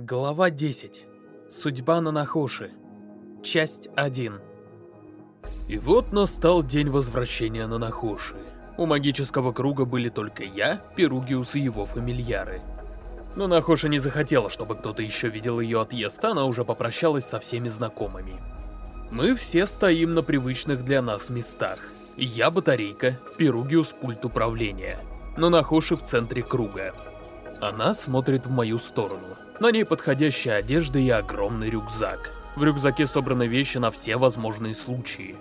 Глава 10. Судьба Нанахоши. Часть 1. И вот настал день возвращения Нанахоши. У магического круга были только я, Перугиус и его фамильяры. Но Нахоша не захотела, чтобы кто-то еще видел ее отъезд, она уже попрощалась со всеми знакомыми. Мы все стоим на привычных для нас местах. Я батарейка, Перугиус пульт управления. Нанахоши в центре круга. Она смотрит в мою сторону. На ней подходящая одежда и огромный рюкзак. В рюкзаке собраны вещи на все возможные случаи.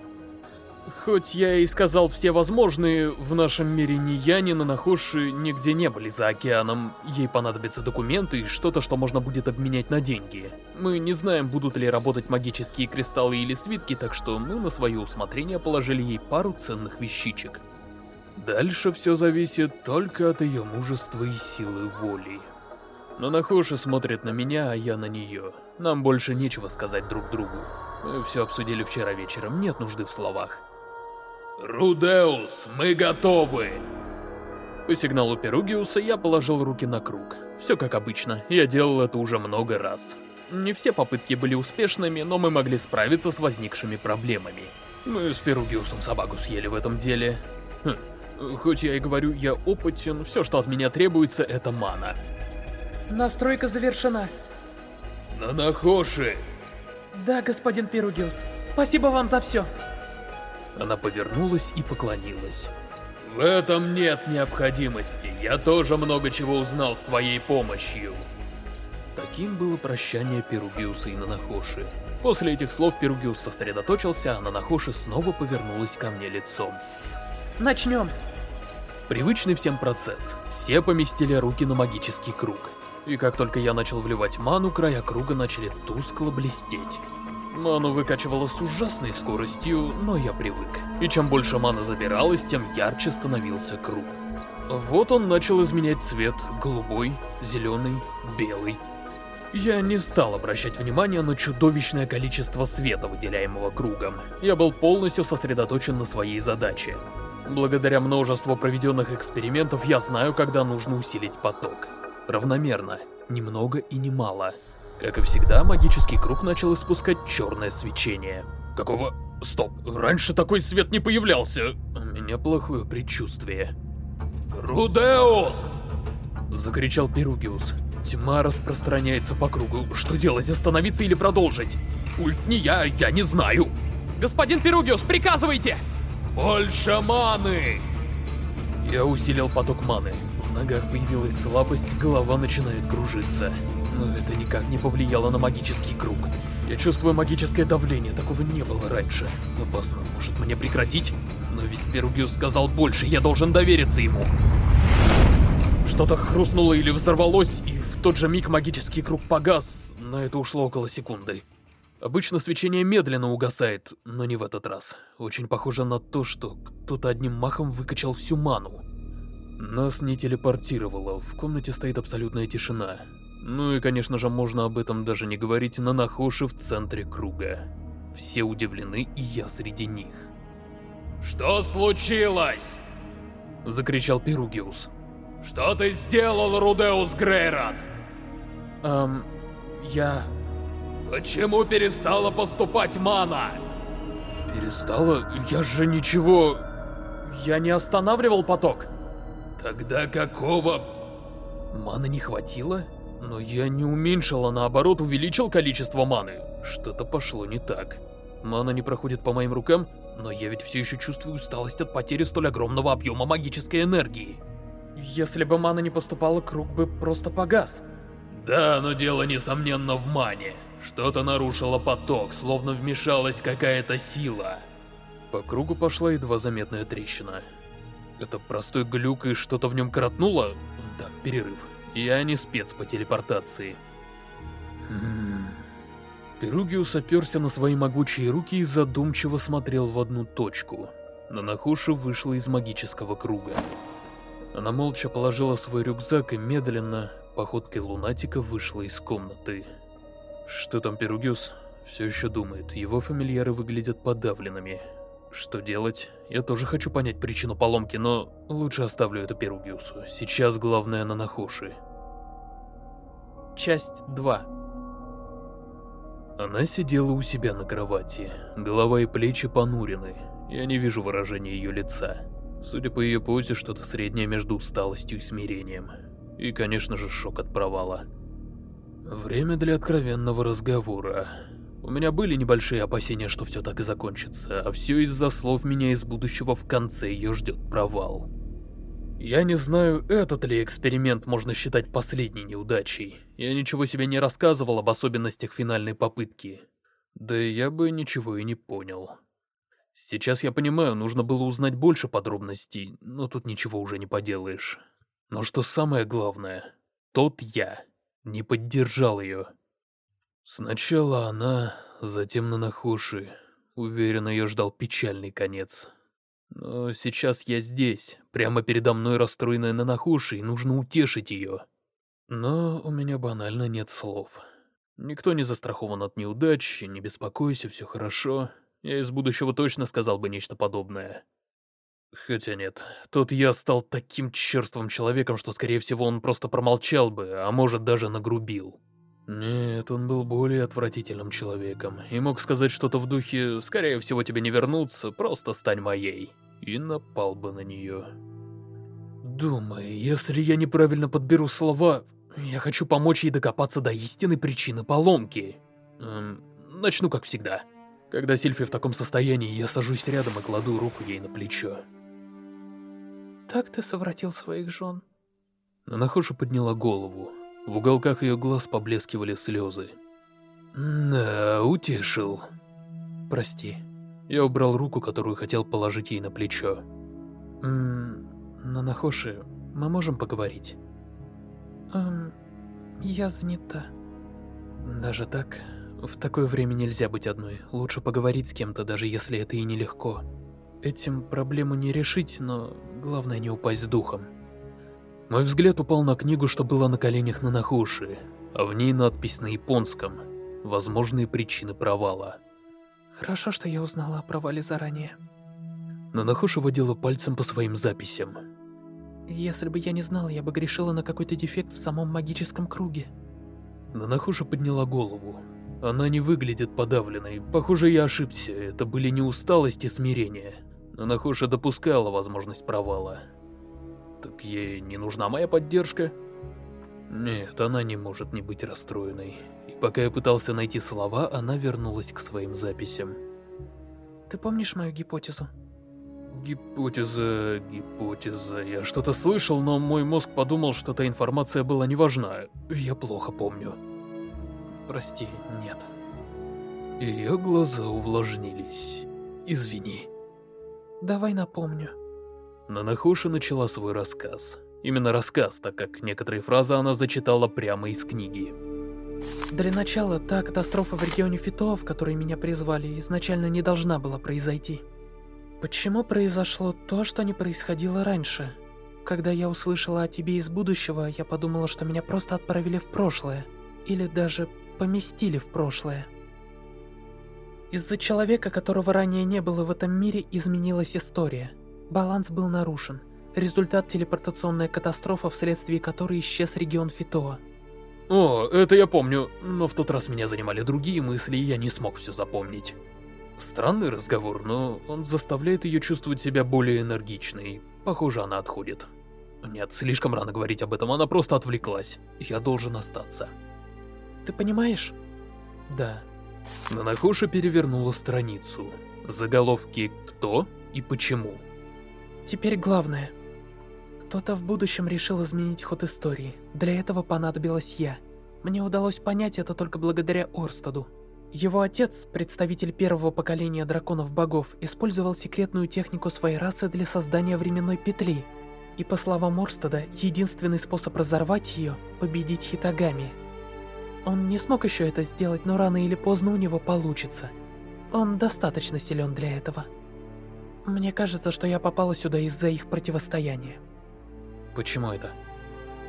Хоть я и сказал все возможные, в нашем мире ни я, ни Нанахоши нигде не были за океаном. Ей понадобятся документы и что-то, что можно будет обменять на деньги. Мы не знаем, будут ли работать магические кристаллы или свитки, так что мы на свое усмотрение положили ей пару ценных вещичек. Дальше все зависит только от ее мужества и силы воли. Но Нахоши смотрит на меня, а я на нее. Нам больше нечего сказать друг другу. Мы все обсудили вчера вечером, нет нужды в словах. «Рудеус, мы готовы!» По сигналу Перугиуса я положил руки на круг. Все как обычно, я делал это уже много раз. Не все попытки были успешными, но мы могли справиться с возникшими проблемами. Мы с Перугиусом собаку съели в этом деле. Хм. Хоть я и говорю, я опытен, все, что от меня требуется, это мана. Настройка завершена. Нанахоши! Да, господин Перугиус. Спасибо вам за все. Она повернулась и поклонилась. В этом нет необходимости. Я тоже много чего узнал с твоей помощью. Таким было прощание Перугиуса и Нанахоши. После этих слов Перугиус сосредоточился, а Нанахоши снова повернулась ко мне лицом. Начнем. Привычный всем процесс. Все поместили руки на магический круг. И как только я начал вливать ману, края круга начали тускло блестеть. Ману выкачивало с ужасной скоростью, но я привык. И чем больше маны забиралось, тем ярче становился круг. Вот он начал изменять цвет голубой, зеленый, белый. Я не стал обращать внимания на чудовищное количество света, выделяемого кругом. Я был полностью сосредоточен на своей задаче. Благодаря множеству проведенных экспериментов я знаю, когда нужно усилить поток равномерно, немного и немало. Как и всегда, магический круг начал испускать черное свечение. Какого... Стоп, раньше такой свет не появлялся. У меня плохое предчувствие. «Рудеус!» Закричал Перугиус. Тьма распространяется по кругу. Что делать, остановиться или продолжить? Ульт не я, я не знаю. Господин Перугиус, приказывайте! Больше маны! Я усилил поток маны ногах появилась слабость, голова начинает кружиться. Но это никак не повлияло на магический круг. Я чувствую магическое давление, такого не было раньше. Опасно, может мне прекратить? Но ведь Перугиус сказал больше, я должен довериться ему. Что-то хрустнуло или взорвалось, и в тот же миг магический круг погас. На это ушло около секунды. Обычно свечение медленно угасает, но не в этот раз. Очень похоже на то, что кто-то одним махом выкачал всю ману. Нас не телепортировало, в комнате стоит абсолютная тишина. Ну и, конечно же, можно об этом даже не говорить на Нахоши в центре круга. Все удивлены, и я среди них. «Что случилось?» Закричал Перугиус. «Что ты сделал, Рудеус Грейрат?» Эм, я... Почему перестала поступать мана? Перестала? Я же ничего... Я не останавливал поток. Тогда какого... Маны не хватило? Но я не уменьшил, а наоборот увеличил количество маны. Что-то пошло не так. Мана не проходит по моим рукам, но я ведь все еще чувствую усталость от потери столь огромного объема магической энергии. Если бы мана не поступала, круг бы просто погас. Да, но дело несомненно в мане. Что-то нарушило поток, словно вмешалась какая-то сила. По кругу пошла едва заметная трещина. Это простой глюк и что-то в нем коротнуло? Так, перерыв. Я не спец по телепортации. Хм. Перугиус оперся на свои могучие руки и задумчиво смотрел в одну точку. Нанахоши вышла из магического круга. Она молча положила свой рюкзак и медленно, походкой лунатика, вышла из комнаты. Что там Перугиус? Все еще думает, его фамильяры выглядят подавленными. Что делать? Я тоже хочу понять причину поломки, но лучше оставлю это Перугиусу. Сейчас главное на Нахоши. Часть 2 Она сидела у себя на кровати, голова и плечи понурены. Я не вижу выражения ее лица. Судя по ее позе, что-то среднее между усталостью и смирением. И, конечно же, шок от провала. Время для откровенного разговора. У меня были небольшие опасения, что все так и закончится, а все из-за слов меня из будущего в конце ее ждет провал. Я не знаю, этот ли эксперимент можно считать последней неудачей. Я ничего себе не рассказывал об особенностях финальной попытки. Да я бы ничего и не понял. Сейчас я понимаю, нужно было узнать больше подробностей, но тут ничего уже не поделаешь. Но что самое главное, тот я не поддержал ее. Сначала она, затем Нанахуши. Уверен, ее ждал печальный конец. Но сейчас я здесь, прямо передо мной расстроенная Нанахуши, и нужно утешить ее. Но у меня банально нет слов. Никто не застрахован от неудач, не беспокойся, все хорошо. Я из будущего точно сказал бы нечто подобное. Хотя нет, тот я стал таким черствым человеком, что, скорее всего, он просто промолчал бы, а может, даже нагрубил. Нет, он был более отвратительным человеком и мог сказать что-то в духе «скорее всего тебе не вернуться, просто стань моей» и напал бы на нее. Думай, если я неправильно подберу слова, я хочу помочь ей докопаться до истинной причины поломки. Эм, начну как всегда. Когда Сильфи в таком состоянии, я сажусь рядом и кладу руку ей на плечо. Так ты совратил своих жен. Нанахоша подняла голову. В уголках ее глаз поблескивали слезы. «Да, утешил. Прости». Я убрал руку, которую хотел положить ей на плечо. «Ммм, Нанахоши, мы можем поговорить?» «Эм, я занята». «Даже так? В такое время нельзя быть одной. Лучше поговорить с кем-то, даже если это и нелегко. Этим проблему не решить, но главное не упасть духом». Мой взгляд упал на книгу, что была на коленях на Нахуши, а в ней надпись на японском «Возможные причины провала». Хорошо, что я узнала о провале заранее. Нанахуша водила пальцем по своим записям. Если бы я не знала, я бы грешила на какой-то дефект в самом магическом круге. Нанахуша подняла голову. Она не выглядит подавленной. Похоже, я ошибся. Это были не усталость и смирение. Нанахуша допускала возможность провала. Так ей не нужна моя поддержка? Нет, она не может не быть расстроенной. И пока я пытался найти слова, она вернулась к своим записям. Ты помнишь мою гипотезу? Гипотеза, гипотеза. Я что-то слышал, но мой мозг подумал, что та информация была не важна. Я плохо помню. Прости, нет. Ее глаза увлажнились. Извини. Давай напомню. Нанахоши начала свой рассказ. Именно рассказ, так как некоторые фразы она зачитала прямо из книги. Для начала, та катастрофа в регионе Фито, в которой меня призвали, изначально не должна была произойти. Почему произошло то, что не происходило раньше? Когда я услышала о тебе из будущего, я подумала, что меня просто отправили в прошлое. Или даже поместили в прошлое. Из-за человека, которого ранее не было в этом мире, изменилась история. Баланс был нарушен. Результат телепортационная катастрофа, вследствие которой исчез регион Фитоа. О, это я помню, но в тот раз меня занимали другие мысли, и я не смог все запомнить. Странный разговор, но он заставляет ее чувствовать себя более энергичной. Похоже, она отходит. Нет, слишком рано говорить об этом, она просто отвлеклась. Я должен остаться. Ты понимаешь? Да. Нанахоша перевернула страницу. Заголовки «Кто» и «Почему». Теперь главное. Кто-то в будущем решил изменить ход истории. Для этого понадобилась я. Мне удалось понять это только благодаря Орстаду. Его отец, представитель первого поколения драконов-богов, использовал секретную технику своей расы для создания временной петли. И по словам Орстада, единственный способ разорвать ее – победить Хитагами. Он не смог еще это сделать, но рано или поздно у него получится. Он достаточно силен для этого. Мне кажется, что я попала сюда из-за их противостояния. Почему это?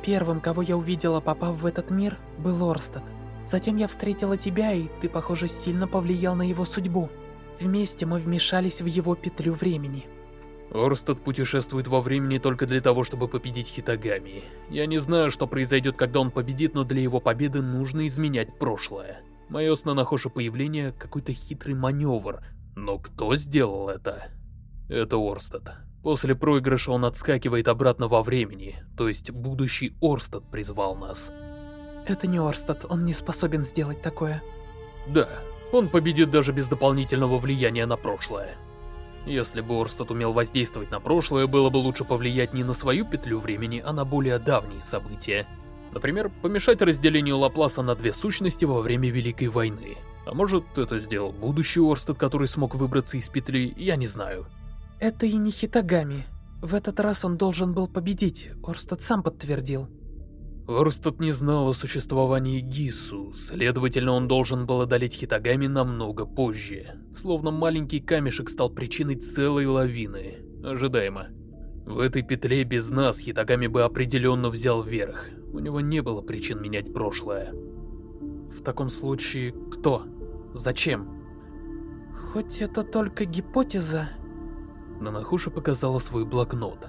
Первым, кого я увидела, попав в этот мир, был Орстад. Затем я встретила тебя, и ты, похоже, сильно повлиял на его судьбу. Вместе мы вмешались в его петлю времени. Орстад путешествует во времени только для того, чтобы победить Хитагами. Я не знаю, что произойдет, когда он победит, но для его победы нужно изменять прошлое. Мое Снанахоша появление — какой-то хитрый маневр. Но кто сделал это? Это Орстад. После проигрыша он отскакивает обратно во времени, то есть будущий Орстад призвал нас. Это не Орстад, он не способен сделать такое. Да, он победит даже без дополнительного влияния на прошлое. Если бы Орстад умел воздействовать на прошлое, было бы лучше повлиять не на свою петлю времени, а на более давние события. Например, помешать разделению Лапласа на две сущности во время Великой войны. А может, это сделал будущий Орстад, который смог выбраться из петли, я не знаю. Это и не Хитагами. В этот раз он должен был победить, Орстад сам подтвердил. Орстад не знал о существовании Гису, следовательно, он должен был одолеть Хитагами намного позже. Словно маленький камешек стал причиной целой лавины. Ожидаемо. В этой петле без нас Хитагами бы определенно взял верх. У него не было причин менять прошлое. В таком случае, кто? Зачем? Хоть это только гипотеза... Нанахуша показала свой блокнот.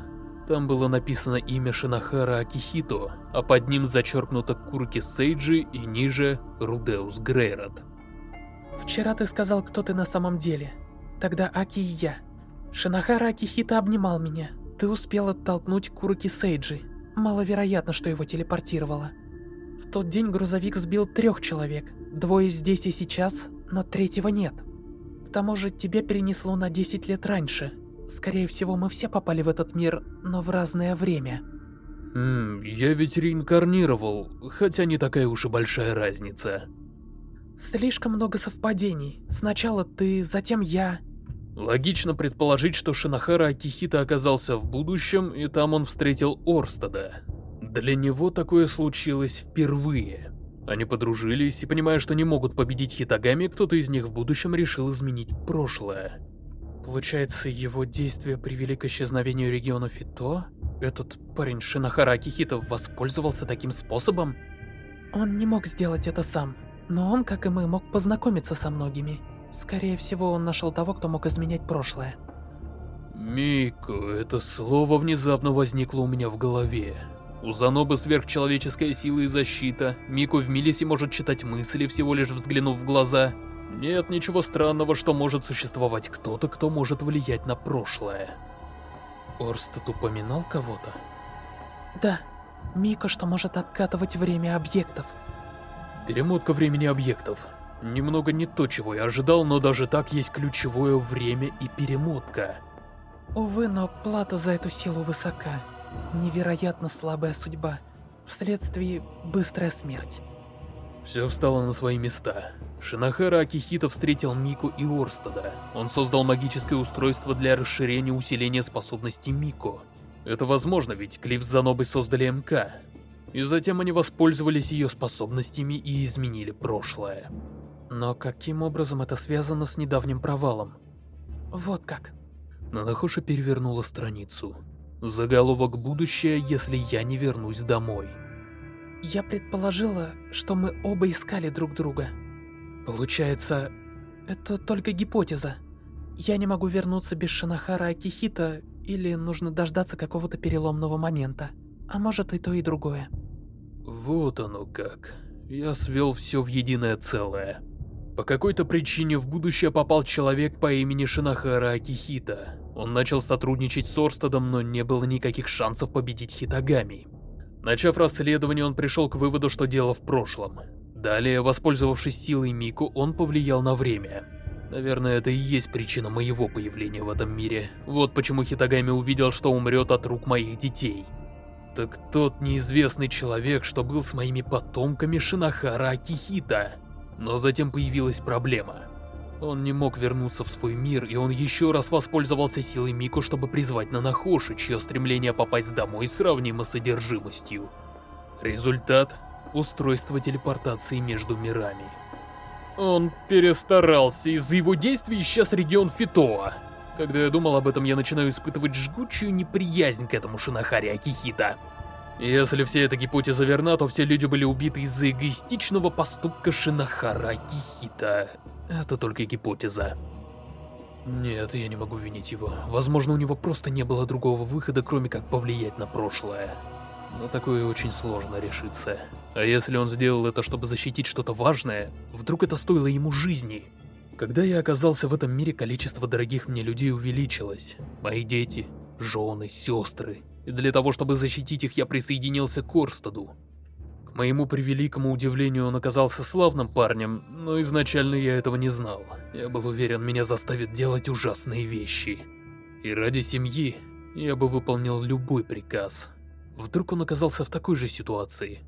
Там было написано имя Шинахара Акихито, а под ним зачеркнуто Курки Сейджи и ниже Рудеус Грейрот. «Вчера ты сказал, кто ты на самом деле. Тогда Аки и я. Шинахара Акихито обнимал меня. Ты успел оттолкнуть Куруки Сейджи. Маловероятно, что его телепортировало. В тот день грузовик сбил трех человек. Двое здесь и сейчас, но третьего нет. К тому же тебя перенесло на 10 лет раньше, Скорее всего, мы все попали в этот мир, но в разное время. Хм, я ведь реинкарнировал, хотя не такая уж и большая разница. Слишком много совпадений. Сначала ты, затем я. Логично предположить, что Шинахара Акихита оказался в будущем, и там он встретил Орстада. Для него такое случилось впервые. Они подружились, и понимая, что не могут победить Хитагами, кто-то из них в будущем решил изменить прошлое. Получается, его действия привели к исчезновению региона Фито? Этот парень Шинахара Акихито воспользовался таким способом? Он не мог сделать это сам, но он, как и мы, мог познакомиться со многими. Скорее всего, он нашел того, кто мог изменять прошлое. Мико, это слово внезапно возникло у меня в голове. У Занобы сверхчеловеческая сила и защита, Мико в Милисе может читать мысли, всего лишь взглянув в глаза, нет ничего странного, что может существовать кто-то, кто может влиять на прошлое. Орстед упоминал кого-то? Да, Мика, что может откатывать время объектов. Перемотка времени объектов. Немного не то, чего я ожидал, но даже так есть ключевое время и перемотка. Увы, но плата за эту силу высока. Невероятно слабая судьба. Вследствие быстрая смерть. Все встало на свои места. Шинахара Акихита встретил Мику и Орстада. Он создал магическое устройство для расширения усиления способностей Мико. Это возможно, ведь Клифф с Занобой создали МК. И затем они воспользовались ее способностями и изменили прошлое. Но каким образом это связано с недавним провалом? Вот как. Нанахоша перевернула страницу. Заголовок «Будущее, если я не вернусь домой». Я предположила, что мы оба искали друг друга. Получается, это только гипотеза. Я не могу вернуться без Шинахара Акихита, или нужно дождаться какого-то переломного момента. А может и то, и другое. Вот оно как. Я свел все в единое целое. По какой-то причине в будущее попал человек по имени Шинахара Акихита. Он начал сотрудничать с Орстадом, но не было никаких шансов победить Хитагами. Начав расследование, он пришел к выводу, что дело в прошлом. Далее, воспользовавшись силой Мику, он повлиял на время. Наверное, это и есть причина моего появления в этом мире. Вот почему Хитагами увидел, что умрет от рук моих детей. Так тот неизвестный человек, что был с моими потомками Шинахара Акихита. Но затем появилась проблема. Он не мог вернуться в свой мир, и он еще раз воспользовался силой Мику, чтобы призвать Нанахоши, чье стремление попасть домой сравнимо с содержимостью. Результат — устройство телепортации между мирами. Он перестарался, из-за его действий исчез регион Фитоа. Когда я думал об этом, я начинаю испытывать жгучую неприязнь к этому Шинахари Акихита. Если вся эта гипотеза верна, то все люди были убиты из-за эгоистичного поступка Шинахара Акихита. Это только гипотеза. Нет, я не могу винить его. Возможно, у него просто не было другого выхода, кроме как повлиять на прошлое. Но такое очень сложно решиться. А если он сделал это, чтобы защитить что-то важное, вдруг это стоило ему жизни? Когда я оказался в этом мире, количество дорогих мне людей увеличилось. Мои дети, жены, сестры. И для того, чтобы защитить их, я присоединился к Орстаду. К моему превеликому удивлению, он оказался славным парнем, но изначально я этого не знал. Я был уверен, меня заставит делать ужасные вещи. И ради семьи я бы выполнил любой приказ. Вдруг он оказался в такой же ситуации.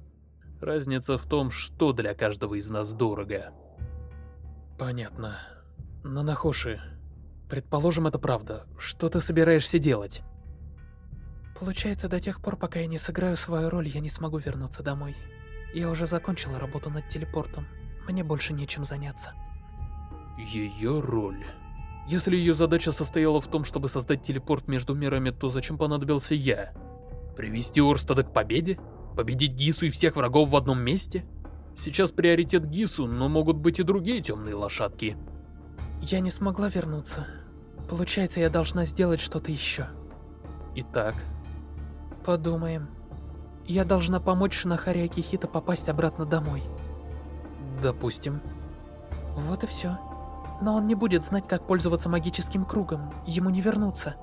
Разница в том, что для каждого из нас дорого. Понятно. Нанахоши, предположим, это правда. Что ты собираешься делать? Получается, до тех пор, пока я не сыграю свою роль, я не смогу вернуться домой. Я уже закончила работу над телепортом. Мне больше нечем заняться. Ее роль. Если ее задача состояла в том, чтобы создать телепорт между мирами, то зачем понадобился я? Привести Орстада к победе? Победить Гису и всех врагов в одном месте? Сейчас приоритет Гису, но могут быть и другие темные лошадки. Я не смогла вернуться. Получается, я должна сделать что-то еще. Итак, Подумаем. Я должна помочь Шинахаре Акихита попасть обратно домой. допустим. Вот и все. Но он не будет знать, как пользоваться магическим кругом. Ему не вернуться.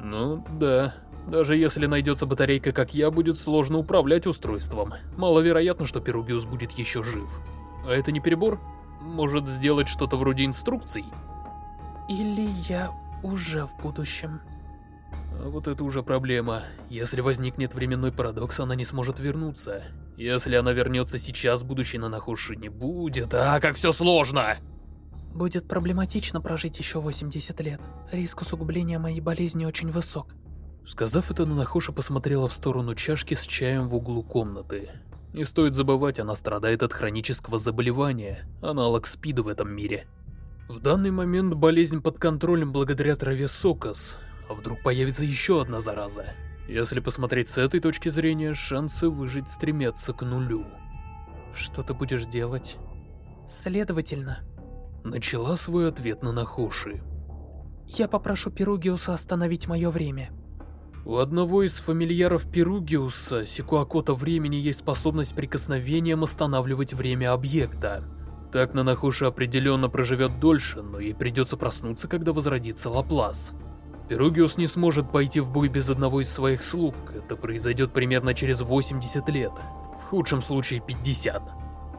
Ну, да. Даже если найдется батарейка, как я, будет сложно управлять устройством. Маловероятно, что Перугиус будет еще жив. А это не перебор? Может сделать что-то вроде инструкций? Или я уже в будущем. А вот это уже проблема. Если возникнет временной парадокс, она не сможет вернуться. Если она вернется сейчас, будущей Нанахуши не будет. А, как все сложно! Будет проблематично прожить еще 80 лет. Риск усугубления моей болезни очень высок. Сказав это, Нанахуша посмотрела в сторону чашки с чаем в углу комнаты. Не стоит забывать, она страдает от хронического заболевания, аналог СПИДа в этом мире. В данный момент болезнь под контролем благодаря траве Сокос, вдруг появится еще одна зараза? Если посмотреть с этой точки зрения, шансы выжить стремятся к нулю. Что ты будешь делать? Следовательно, Начала свой ответ на Нахоши. я попрошу Перугиуса остановить мое время. У одного из фамильяров Перугиуса, Сикуакота времени, есть способность прикосновением останавливать время объекта. Так Нанахуша определенно проживет дольше, но ей придется проснуться, когда возродится Лаплас. Перугиус не сможет пойти в бой без одного из своих слуг, это произойдет примерно через 80 лет, в худшем случае 50.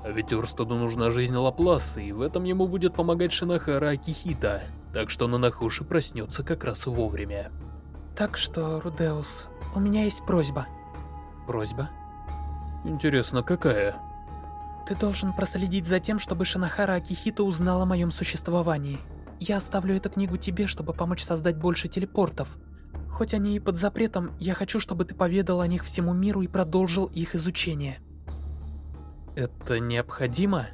А ведь Орстаду нужна жизнь Лапласа, и в этом ему будет помогать Шинахара Акихита, так что Нанахуши проснется как раз вовремя. Так что, Рудеус, у меня есть просьба. Просьба? Интересно, какая? Ты должен проследить за тем, чтобы Шинахара Акихита узнал о моем существовании. Я оставлю эту книгу тебе, чтобы помочь создать больше телепортов. Хоть они и под запретом, я хочу, чтобы ты поведал о них всему миру и продолжил их изучение. Это необходимо?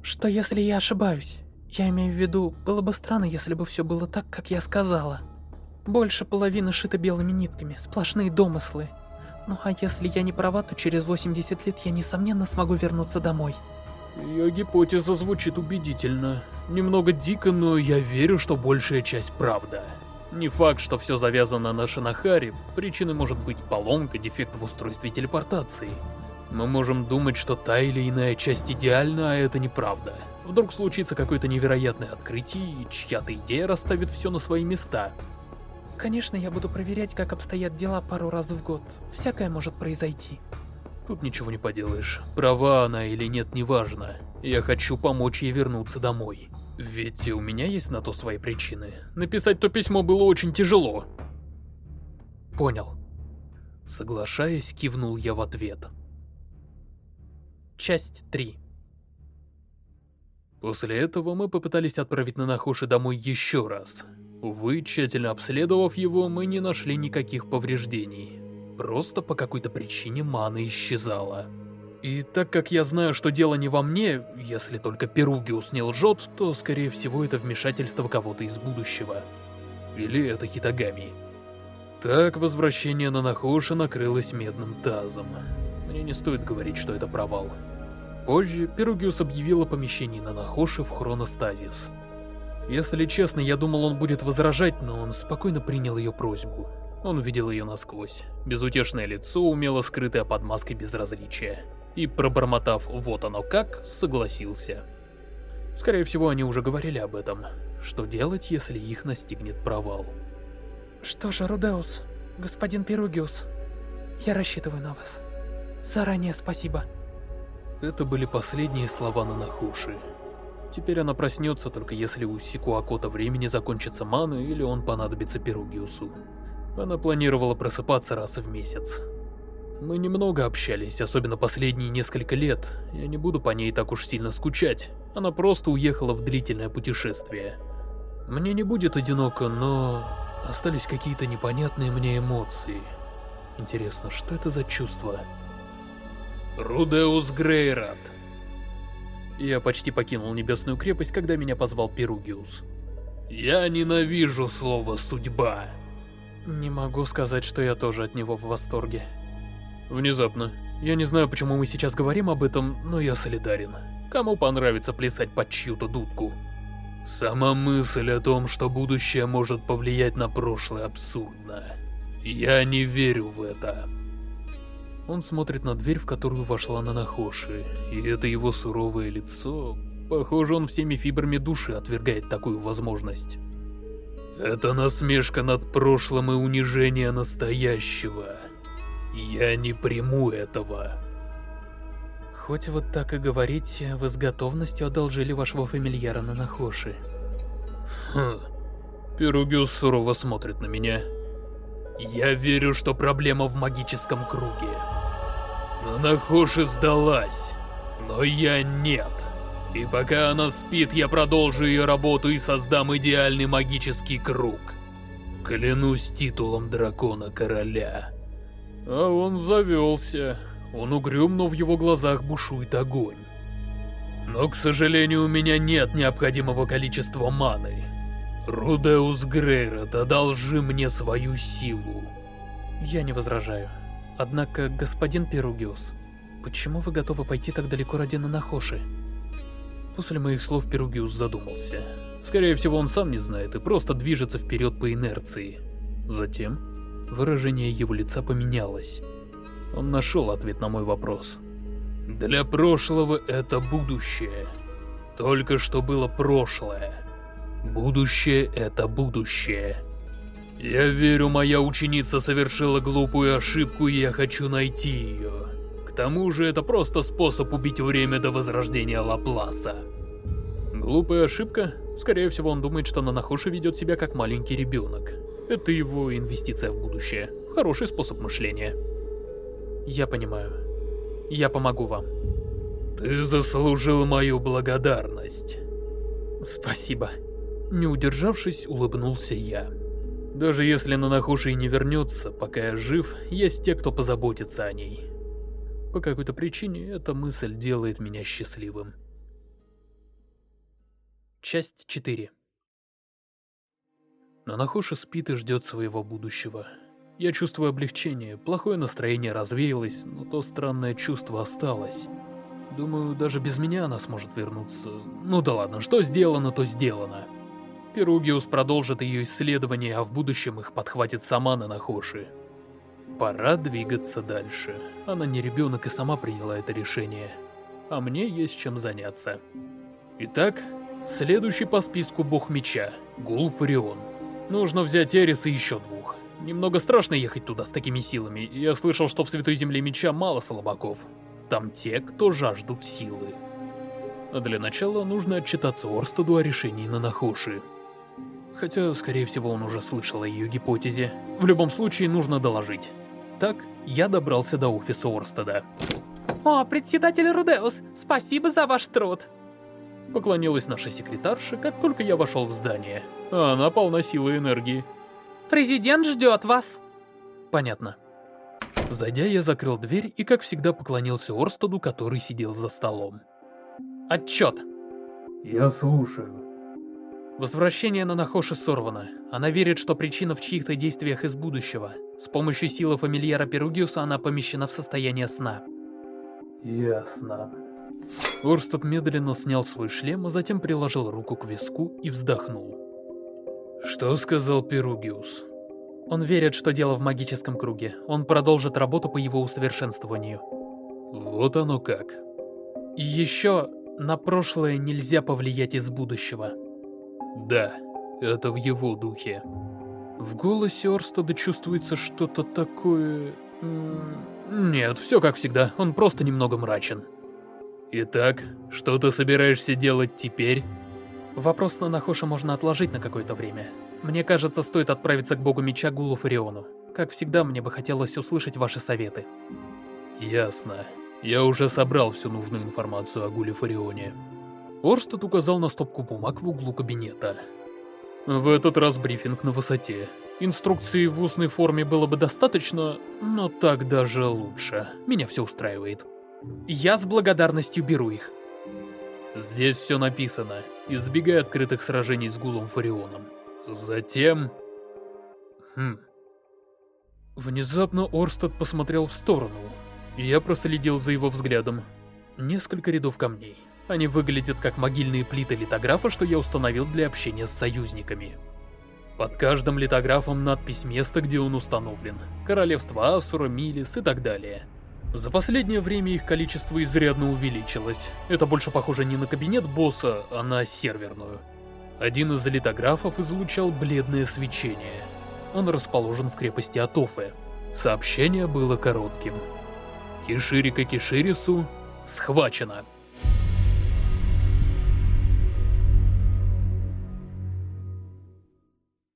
Что если я ошибаюсь? Я имею в виду, было бы странно, если бы все было так, как я сказала. Больше половины шито белыми нитками, сплошные домыслы. Ну а если я не права, то через 80 лет я несомненно смогу вернуться домой. Ее гипотеза звучит убедительно. Немного дико, но я верю, что большая часть правда. Не факт, что все завязано на Шинахаре, причиной может быть поломка, дефект в устройстве телепортации. Мы можем думать, что та или иная часть идеальна, а это неправда. Вдруг случится какое-то невероятное открытие, и чья-то идея расставит все на свои места. Конечно, я буду проверять, как обстоят дела пару раз в год. Всякое может произойти. Тут ничего не поделаешь. Права она или нет, неважно. Я хочу помочь ей вернуться домой. Ведь у меня есть на то свои причины. Написать то письмо было очень тяжело. Понял. Соглашаясь, кивнул я в ответ. Часть 3 После этого мы попытались отправить Нанахоши домой еще раз. Увы, тщательно обследовав его, мы не нашли никаких повреждений. Просто по какой-то причине мана исчезала. И так как я знаю, что дело не во мне, если только Перугиус не лжет, то, скорее всего, это вмешательство кого-то из будущего. Или это Хитагами. Так, возвращение на Нахоши накрылось медным тазом. Мне не стоит говорить, что это провал. Позже Перугиус объявил о помещении на Нахоши в хроностазис. Если честно, я думал, он будет возражать, но он спокойно принял ее просьбу. Он видел ее насквозь. Безутешное лицо, умело скрытое под маской безразличия. И, пробормотав «вот оно как», согласился. Скорее всего, они уже говорили об этом. Что делать, если их настигнет провал? Что же, Рудеус, господин Перугиус, я рассчитываю на вас. Заранее спасибо. Это были последние слова на Нахуши. Теперь она проснется только если у Сикуакота времени закончится мана или он понадобится Перугиусу. Она планировала просыпаться раз в месяц. Мы немного общались, особенно последние несколько лет. Я не буду по ней так уж сильно скучать. Она просто уехала в длительное путешествие. Мне не будет одиноко, но остались какие-то непонятные мне эмоции. Интересно, что это за чувство? Рудеус Грейрат. Я почти покинул Небесную крепость, когда меня позвал Перугиус. Я ненавижу слово «судьба». Не могу сказать, что я тоже от него в восторге. Внезапно. Я не знаю, почему мы сейчас говорим об этом, но я солидарен. Кому понравится плясать под чью-то дудку? Сама мысль о том, что будущее может повлиять на прошлое, абсурдна. Я не верю в это. Он смотрит на дверь, в которую вошла Нанахоши, и это его суровое лицо... Похоже, он всеми фибрами души отвергает такую возможность. Это насмешка над прошлым и унижение настоящего. Я не приму этого. Хоть вот так и говорите, вы с готовностью одолжили вашего фамильяра на Нахоши. Хм. Перугиус сурово смотрит на меня. Я верю, что проблема в магическом круге. Но Нахоши сдалась, но я нет. И пока она спит, я продолжу ее работу и создам идеальный магический круг. Клянусь титулом дракона-короля. А он завелся. Он угрюм, но в его глазах бушует огонь. Но, к сожалению, у меня нет необходимого количества маны. Рудеус Грейрот, одолжи мне свою силу. Я не возражаю. Однако, господин Перугиус, почему вы готовы пойти так далеко ради Нанахоши? После моих слов Перугиус задумался. Скорее всего, он сам не знает и просто движется вперед по инерции. Затем, выражение его лица поменялось. Он нашел ответ на мой вопрос. Для прошлого это будущее. Только что было прошлое. Будущее это будущее. Я верю, моя ученица совершила глупую ошибку, и я хочу найти ее. Тому же это просто способ убить время до возрождения Лапласа. Глупая ошибка? Скорее всего, он думает, что Нанахоши ведет себя как маленький ребенок. Это его инвестиция в будущее. Хороший способ мышления. Я понимаю. Я помогу вам. Ты заслужил мою благодарность. Спасибо. Не удержавшись, улыбнулся я. Даже если Нанахуши и не вернется, пока я жив, есть те, кто позаботится о ней. По какой-то причине эта мысль делает меня счастливым. Часть 4 Нанахоши спит и ждет своего будущего. Я чувствую облегчение, плохое настроение развеялось, но то странное чувство осталось. Думаю, даже без меня она сможет вернуться. Ну да ладно, что сделано, то сделано. Перугиус продолжит ее исследование, а в будущем их подхватит сама Нанахоши. Пора двигаться дальше. Она не ребенок и сама приняла это решение. А мне есть чем заняться. Итак, следующий по списку бог меча, Гулфарион. Нужно взять Эрис и еще двух. Немного страшно ехать туда с такими силами. Я слышал, что в Святой Земле Меча мало слабаков. Там те, кто жаждут силы. А для начала нужно отчитаться Орстаду о решении на Нахоши. Хотя, скорее всего, он уже слышал о ее гипотезе. В любом случае, нужно доложить. Так, я добрался до офиса Орстада. «О, председатель Рудеус, спасибо за ваш труд!» Поклонилась наша секретарша, как только я вошел в здание. А она полна силы и энергии. Президент ждет вас. Понятно. Зайдя, я закрыл дверь и, как всегда, поклонился Орстаду, который сидел за столом. Отчет. Я слушаю. Возвращение на Нахоши сорвано. Она верит, что причина в чьих-то действиях из будущего. С помощью силы фамильяра Перугиуса она помещена в состояние сна. Ясно. Орстад медленно снял свой шлем, а затем приложил руку к виску и вздохнул. Что сказал Перугиус? Он верит, что дело в магическом круге. Он продолжит работу по его усовершенствованию. Вот оно как. И еще на прошлое нельзя повлиять из будущего. Да, это в его духе. В голосе Орстада чувствуется что-то такое... Нет, все как всегда, он просто немного мрачен. Итак, что ты собираешься делать теперь? Вопрос на Нахоша можно отложить на какое-то время. Мне кажется, стоит отправиться к богу меча Гулу Фариону. Как всегда, мне бы хотелось услышать ваши советы. Ясно. Я уже собрал всю нужную информацию о Гуле Фарионе. Орстед указал на стопку бумаг в углу кабинета. В этот раз брифинг на высоте. Инструкции в устной форме было бы достаточно, но так даже лучше. Меня все устраивает. Я с благодарностью беру их. Здесь все написано. Избегай открытых сражений с Гулом Фарионом. Затем... Хм... Внезапно Орстад посмотрел в сторону, и я проследил за его взглядом. Несколько рядов камней. Они выглядят как могильные плиты литографа, что я установил для общения с союзниками. Под каждым литографом надпись места, где он установлен. Королевство Асура, Милис и так далее. За последнее время их количество изрядно увеличилось. Это больше похоже не на кабинет босса, а на серверную. Один из литографов излучал бледное свечение. Он расположен в крепости Атофе. Сообщение было коротким. Киширика Киширису схвачено.